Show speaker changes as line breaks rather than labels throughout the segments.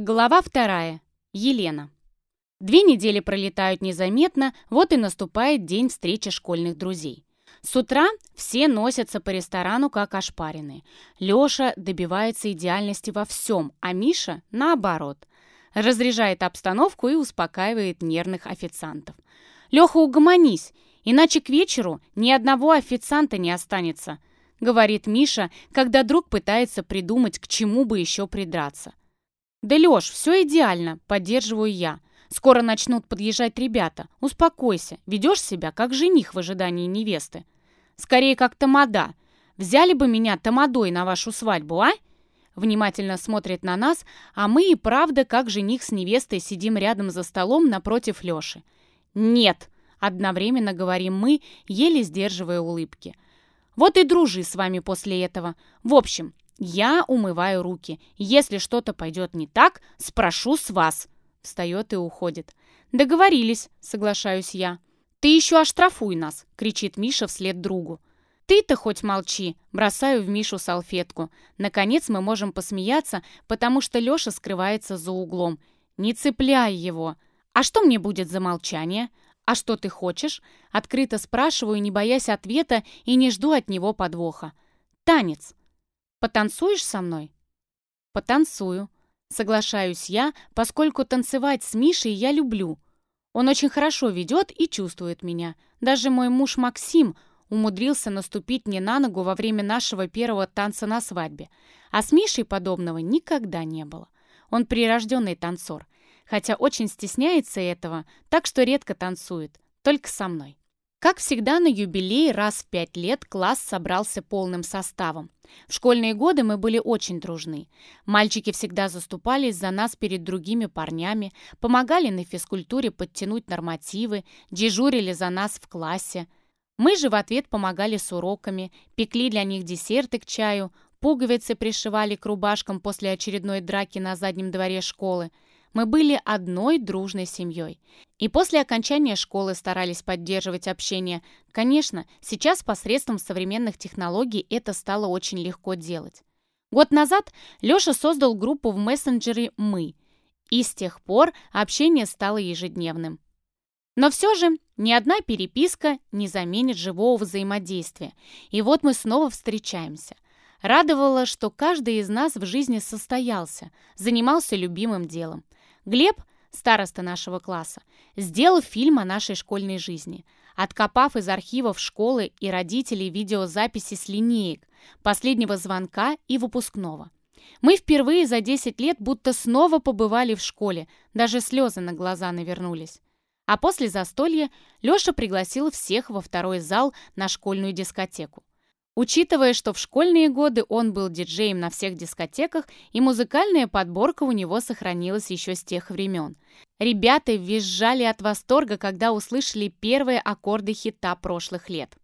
Глава вторая. Елена. Две недели пролетают незаметно, вот и наступает день встречи школьных друзей. С утра все носятся по ресторану как ошпаренные. Леша добивается идеальности во всем, а Миша наоборот. Разряжает обстановку и успокаивает нервных официантов. «Леха, угомонись, иначе к вечеру ни одного официанта не останется», говорит Миша, когда друг пытается придумать, к чему бы еще придраться. «Да, Лёш, все идеально», — поддерживаю я. «Скоро начнут подъезжать ребята. Успокойся, ведешь себя, как жених в ожидании невесты. Скорее, как тамада. Взяли бы меня тамадой на вашу свадьбу, а?» Внимательно смотрит на нас, а мы и правда, как жених с невестой, сидим рядом за столом напротив Лёши. «Нет», — одновременно говорим мы, еле сдерживая улыбки. «Вот и дружи с вами после этого. В общем, я умываю руки. Если что-то пойдет не так, спрошу с вас. Встает и уходит. Договорились, соглашаюсь я. Ты еще оштрафуй нас, кричит Миша вслед другу. «Ты-то хоть молчи!» Бросаю в Мишу салфетку. Наконец мы можем посмеяться, потому что Леша скрывается за углом. «Не цепляй его!» «А что мне будет за молчание?» «А что ты хочешь?» Открыто спрашиваю, не боясь ответа, и не жду от него подвоха. «Танец!» Потанцуешь со мной?» «Потанцую», — соглашаюсь я, поскольку танцевать с Мишей я люблю. Он очень хорошо ведет и чувствует меня. Даже мой муж Максим умудрился наступить мне на ногу во время нашего первого танца на свадьбе. А с Мишей подобного никогда не было. Он прирожденный танцор, хотя очень стесняется этого, так что редко танцует, только со мной. Как всегда, на юбилей раз в пять лет класс собрался полным составом. В школьные годы мы были очень дружны. Мальчики всегда заступались за нас перед другими парнями, помогали на физкультуре подтянуть нормативы, дежурили за нас в классе. Мы же в ответ помогали с уроками, пекли для них десерты к чаю, пуговицы пришивали к рубашкам после очередной драки на заднем дворе школы – мы были одной дружной семьей. И после окончания школы старались поддерживать общение. Конечно, сейчас посредством современных технологий это стало очень легко делать. Год назад Леша создал группу в мессенджере «Мы», и с тех пор общение стало ежедневным. Но все же ни одна переписка не заменит живого взаимодействия. И вот мы снова встречаемся. Радовало, что каждый из нас в жизни состоялся, занимался любимым делом. Глеб, староста нашего класса, сделал фильм о нашей школьной жизни, откопав из архивов школы и родителей видеозаписи с линеек, последнего звонка и выпускного. Мы впервые за 10 лет будто снова побывали в школе, даже слезы на глаза навернулись. А после застолья Леша пригласил всех во второй зал на школьную дискотеку. Учитывая, что в школьные годы он был диджеем на всех дискотеках, и музыкальная подборка у него сохранилась еще с тех времен. Ребята визжали от восторга, когда услышали первые аккорды хита прошлых лет.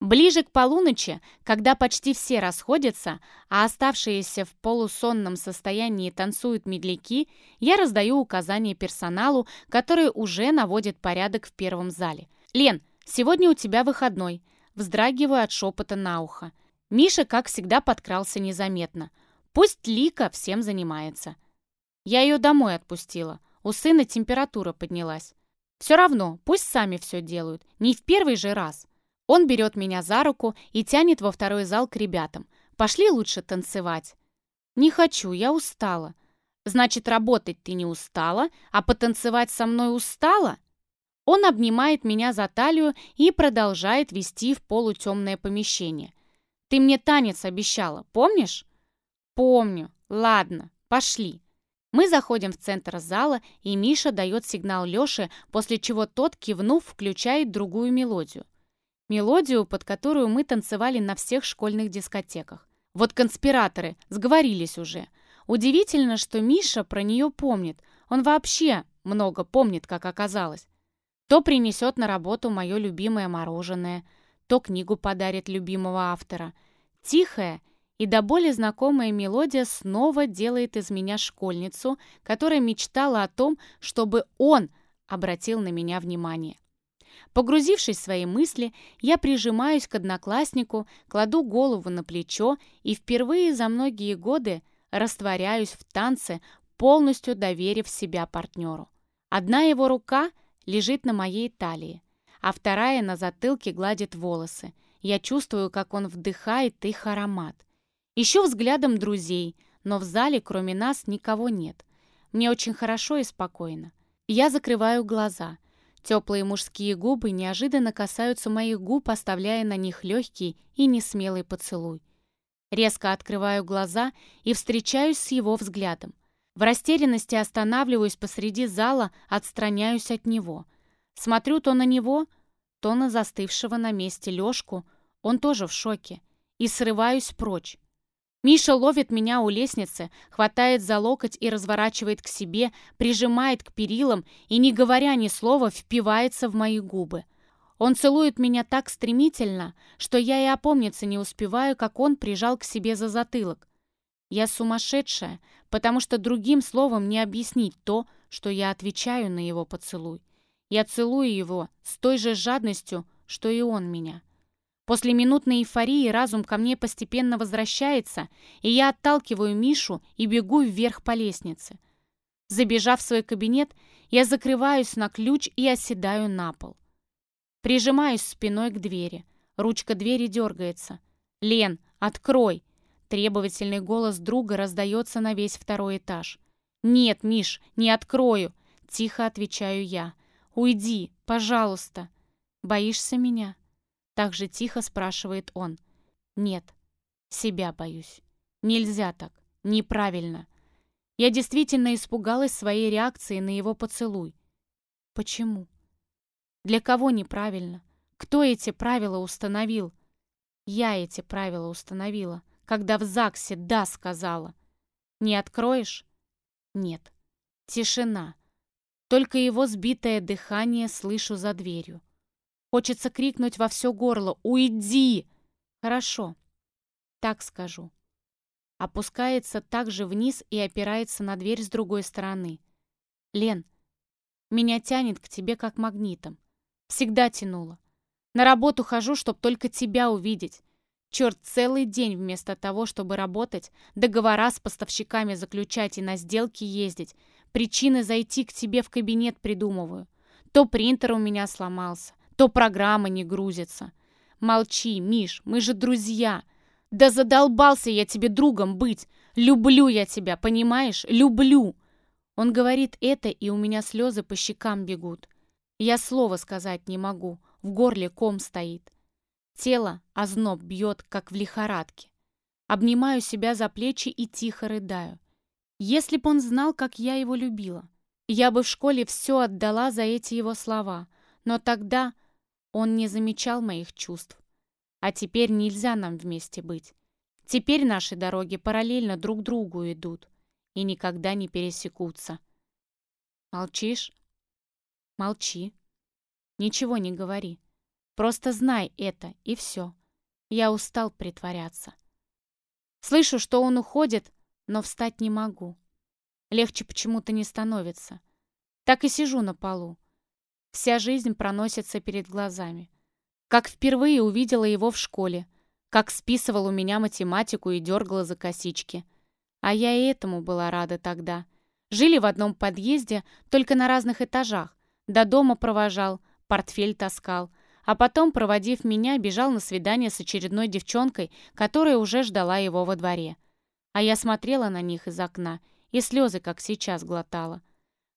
Ближе к полуночи, когда почти все расходятся, а оставшиеся в полусонном состоянии танцуют медляки, я раздаю указания персоналу, который уже наводит порядок в первом зале. «Лен, сегодня у тебя выходной. Вздрагиваю от шепота на ухо. Миша, как всегда, подкрался незаметно. Пусть Лика всем занимается. Я ее домой отпустила. У сына температура поднялась. Все равно, пусть сами все делают. Не в первый же раз. Он берет меня за руку и тянет во второй зал к ребятам. Пошли лучше танцевать. Не хочу, я устала. Значит, работать ты не устала, а потанцевать со мной устала? Он обнимает меня за талию и продолжает вести в полутемное помещение. «Ты мне танец обещала, помнишь?» «Помню. Ладно, пошли». Мы заходим в центр зала, и Миша дает сигнал Лёше, после чего тот, кивнув, включает другую мелодию. Мелодию, под которую мы танцевали на всех школьных дискотеках. Вот конспираторы, сговорились уже. Удивительно, что Миша про нее помнит. Он вообще много помнит, как оказалось. То принесет на работу мое любимое мороженое, то книгу подарит любимого автора. Тихая и до боли знакомая мелодия снова делает из меня школьницу, которая мечтала о том, чтобы он обратил на меня внимание. Погрузившись в свои мысли, я прижимаюсь к однокласснику, кладу голову на плечо и впервые за многие годы растворяюсь в танце, полностью доверив себя партнеру. Одна его рука лежит на моей талии, а вторая на затылке гладит волосы. Я чувствую, как он вдыхает их аромат. Ищу взглядом друзей, но в зале кроме нас никого нет. Мне очень хорошо и спокойно. Я закрываю глаза. Теплые мужские губы неожиданно касаются моих губ, оставляя на них легкий и несмелый поцелуй. Резко открываю глаза и встречаюсь с его взглядом. В растерянности останавливаюсь посреди зала, отстраняюсь от него. Смотрю то на него, то на застывшего на месте Лёшку, он тоже в шоке, и срываюсь прочь. Миша ловит меня у лестницы, хватает за локоть и разворачивает к себе, прижимает к перилам и, не говоря ни слова, впивается в мои губы. Он целует меня так стремительно, что я и опомниться не успеваю, как он прижал к себе за затылок. Я сумасшедшая, потому что другим словом не объяснить то, что я отвечаю на его поцелуй. Я целую его с той же жадностью, что и он меня. После минутной эйфории разум ко мне постепенно возвращается, и я отталкиваю Мишу и бегу вверх по лестнице. Забежав в свой кабинет, я закрываюсь на ключ и оседаю на пол. Прижимаюсь спиной к двери. Ручка двери дергается. «Лен, открой!» Требовательный голос друга раздается на весь второй этаж. «Нет, Миш, не открою!» Тихо отвечаю я. «Уйди, пожалуйста!» «Боишься меня?» Так же тихо спрашивает он. «Нет, себя боюсь. Нельзя так. Неправильно. Я действительно испугалась своей реакции на его поцелуй. Почему? Для кого неправильно? Кто эти правила установил? Я эти правила установила, когда в ЗАГСе «да» сказала. Не откроешь? Нет. Тишина. Только его сбитое дыхание слышу за дверью. Хочется крикнуть во все горло «Уйди!» Хорошо, так скажу. Опускается также вниз и опирается на дверь с другой стороны. «Лен, меня тянет к тебе как магнитом. Всегда тянуло. На работу хожу, чтоб только тебя увидеть. Черт, целый день вместо того, чтобы работать, договора с поставщиками заключать и на сделки ездить, Причины зайти к тебе в кабинет придумываю. То принтер у меня сломался, то программа не грузится. Молчи, Миш, мы же друзья. Да задолбался я тебе другом быть. Люблю я тебя, понимаешь? Люблю. Он говорит это, и у меня слезы по щекам бегут. Я слова сказать не могу, в горле ком стоит. Тело озноб бьет, как в лихорадке. Обнимаю себя за плечи и тихо рыдаю. Если б он знал, как я его любила, я бы в школе все отдала за эти его слова, но тогда он не замечал моих чувств. А теперь нельзя нам вместе быть. Теперь наши дороги параллельно друг другу идут и никогда не пересекутся. Молчишь? Молчи. Ничего не говори. Просто знай это, и все. Я устал притворяться. Слышу, что он уходит, но встать не могу. Легче почему-то не становится. Так и сижу на полу. Вся жизнь проносится перед глазами. Как впервые увидела его в школе, как списывал у меня математику и дергала за косички. А я и этому была рада тогда. Жили в одном подъезде, только на разных этажах. До дома провожал, портфель таскал. А потом, проводив меня, бежал на свидание с очередной девчонкой, которая уже ждала его во дворе. А я смотрела на них из окна и слезы, как сейчас, глотала.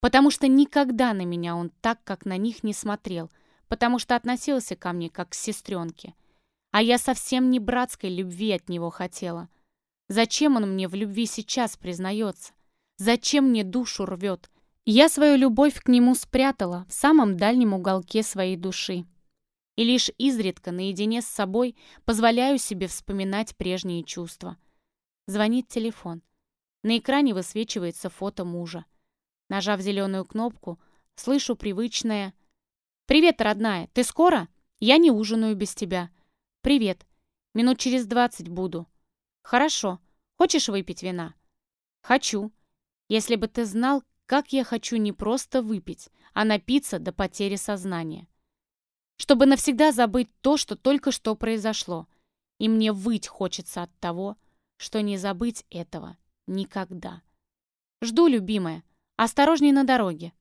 Потому что никогда на меня он так, как на них, не смотрел, потому что относился ко мне, как к сестренке. А я совсем не братской любви от него хотела. Зачем он мне в любви сейчас признается? Зачем мне душу рвет? Я свою любовь к нему спрятала в самом дальнем уголке своей души. И лишь изредка, наедине с собой, позволяю себе вспоминать прежние чувства — Звонит телефон. На экране высвечивается фото мужа. Нажав зеленую кнопку, слышу привычное «Привет, родная, ты скоро? Я не ужинаю без тебя». «Привет. Минут через двадцать буду». «Хорошо. Хочешь выпить вина?» «Хочу. Если бы ты знал, как я хочу не просто выпить, а напиться до потери сознания. Чтобы навсегда забыть то, что только что произошло. И мне выть хочется от того, что не забыть этого никогда. «Жду, любимая. Осторожней на дороге».